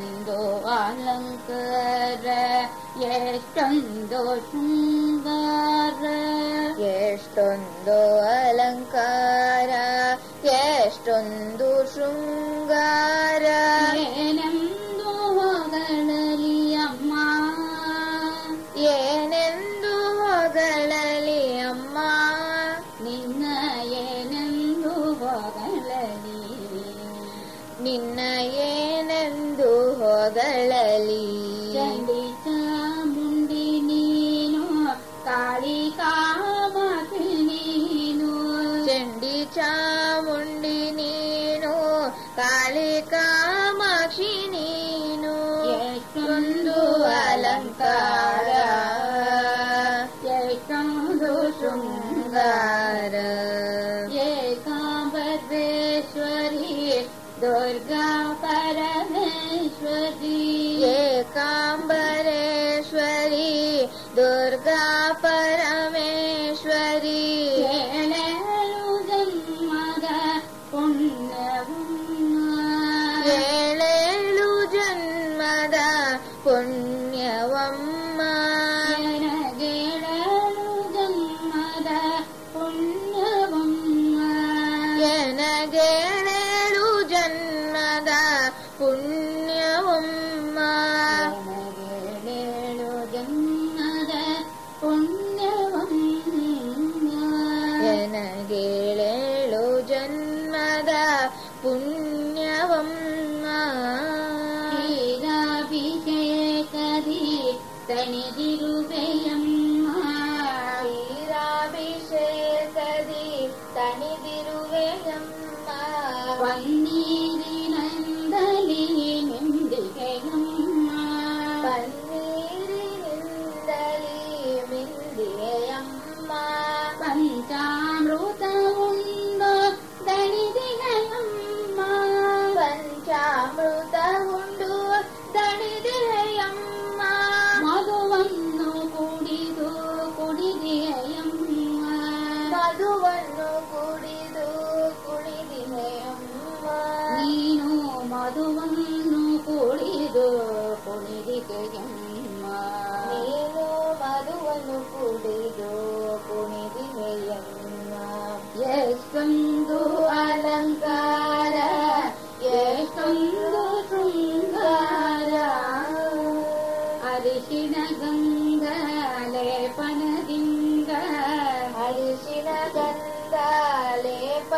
ಒಂದು ಅಲಂಕಾರ ಎಷ್ಟೊಂದು ಶೃಂಗಾರ. ಎಷ್ಟೊಂದು ಅಲಂಕಾರ ಎಷ್ಟೊಂದು ಶೃಂಗಾರ. ಏನೆಂದು ಹೊಗಳಲಿ ಅಮ್ಮ? ಏನೆಂದು ಹೊಗಳಲಿ ಅಮ್ಮ? ನಿನ್ನ ಏನೆಂದು ಹೊಗಳಲಿ? ನಿನ್ನ ಏನೆಂದು ಹೊಗಳಲಿ ಚಂಡಿ ಚಾಮುಂಡಿ ನೀನು ಕಾಳಿ ಕಾಮಕಿ ನೀನು ಚಂಡಿ ಚಾಮುಂಡಿ ನೀನು ಕಾಳಿ ಕಾಮಾಕ್ಷಿ ನೀನು ಎಷ್ಟೊಂದು ಅಲಂಕಾರ ಪರಮೇಶ್ವರಿ ಏಕಾಂಬರೇಶ್ವರಿ ದುರ್ಗಾ ಪರಮೇಶ್ವರಿ ಏಳೇಳು ಜನ್ಮದ ಪುಣ್ಯವಮ್ಮ ಏಳೇಳು ಜನ್ಮದ ಪುಣ್ಯವಮ್ಮ ಕ್ಷೀರಾಭಿಷೇಕದಿ ತಣಿದಿರುವೆಯಮ್ಮ ಮಧುವನ್ನು ಕುಡಿದು ಕುಡಿದೆಯಮ್ಮ ನೀನು ಮಧುವನ್ನು ಕುಡಿದು ಕುಣಿದಿಗೆಯಮ್ಮ ನೀನು ಮಧುವನ್ನು ಕುಡಿದು ಕುಣಿದೆಯಮ್ಮ ಎಷ್ಟೊಂದು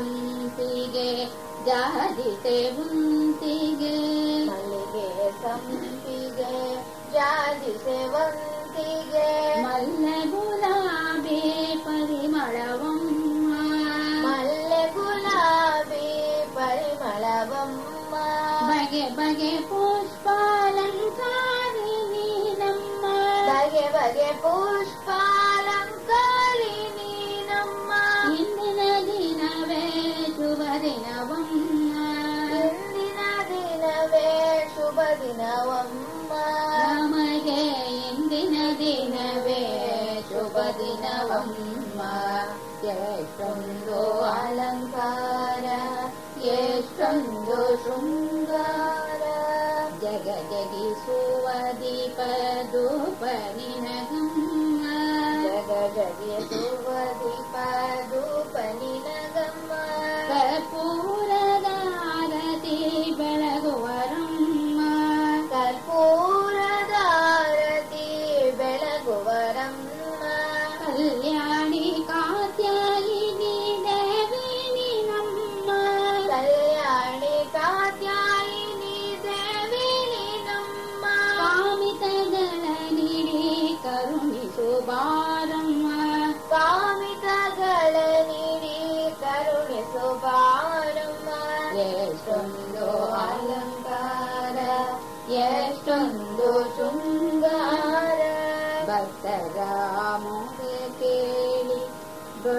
ಸಂಪಿಗೆ ಜಾಜಿತೆ ಮುಂತಿಗೆ ಮಲ್ಲಿಗೆ ಸಂಪಿಗೆ ಜಾಜಿ ಸೇವಂತಿಗೆ ಮಲ್ಲೆ ಗುಲಾಬಿ ಪರಿಮಳವಮ್ಮ ಮಲ್ಲೆ ಗುಲಾಬಿ ಪರಿಮಳವಮ್ಮ ಬಗೆ ಬಗೆ ಪುಷ್ಪಾಲಂಕಾರಿ ನೀನಮ್ಮ ಬಗೆ ಬಗೆ ಪುಷ್ಪಾಲಂಕಾರಿ ಶುಭ ದಿನವಮ್ಮ ನಮಗೆ ಇಂದಿನ ದಿನವೇ ಶುಭ ದಿನವಮ್ಮ ಎಷ್ಟೊಂದು ಅಲಂಕಾರ ಎಷ್ಟೊಂದು ಶೃಂಗಾರ ಜಗ ಜಗಿಸುವ ದೀಪ ಧೂಪ ನಿನಗಮ್ಮ ಜಗ ಜಗಿಸುವ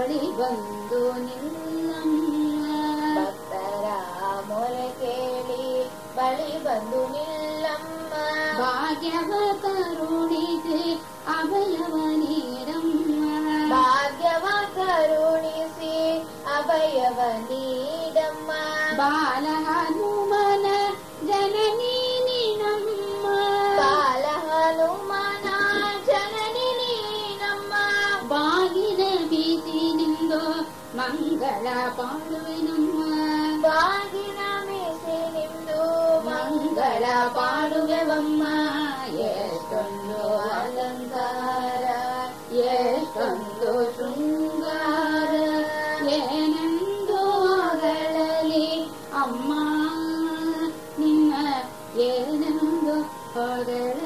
ಬಳಿ ಬಂದು ನಿಲ್ಲಮ್ಮ ಭಕ್ತರ ಮೊರೆ ಕೇಳಿ ಬಳಿ ಬಂದು ನಿಲ್ಲಮ್ಮ ಭಾಗ್ಯವ ಕರುಣಿಸಿ ಅಭಯವ ನೀರಮ್ಮ ಭಾಗ್ಯವ ಕರುಣಿಸಿ ಅಭಯವ ನೀಡಮ್ಮ ಬಾಲ ಮಂಗಳ ಪಾಡುವೆನಮ್ಮ ಬಾಗಿನ ಮೀಸಿ ನಿಂದು ಮಂಗಳ ಪಾಡುವೆವಮ್ಮ ಎಷ್ಟೊಂದು ಅಲಂಕಾರ, ಎಷ್ಟೊಂದು ಶೃಂಗಾರ. ಏನೆಂದು ಹೊಗಳಲಿ ಅಮ್ಮ, ನಿನ್ನ ಏನೆಂದು ಹೊಗಳಲಿ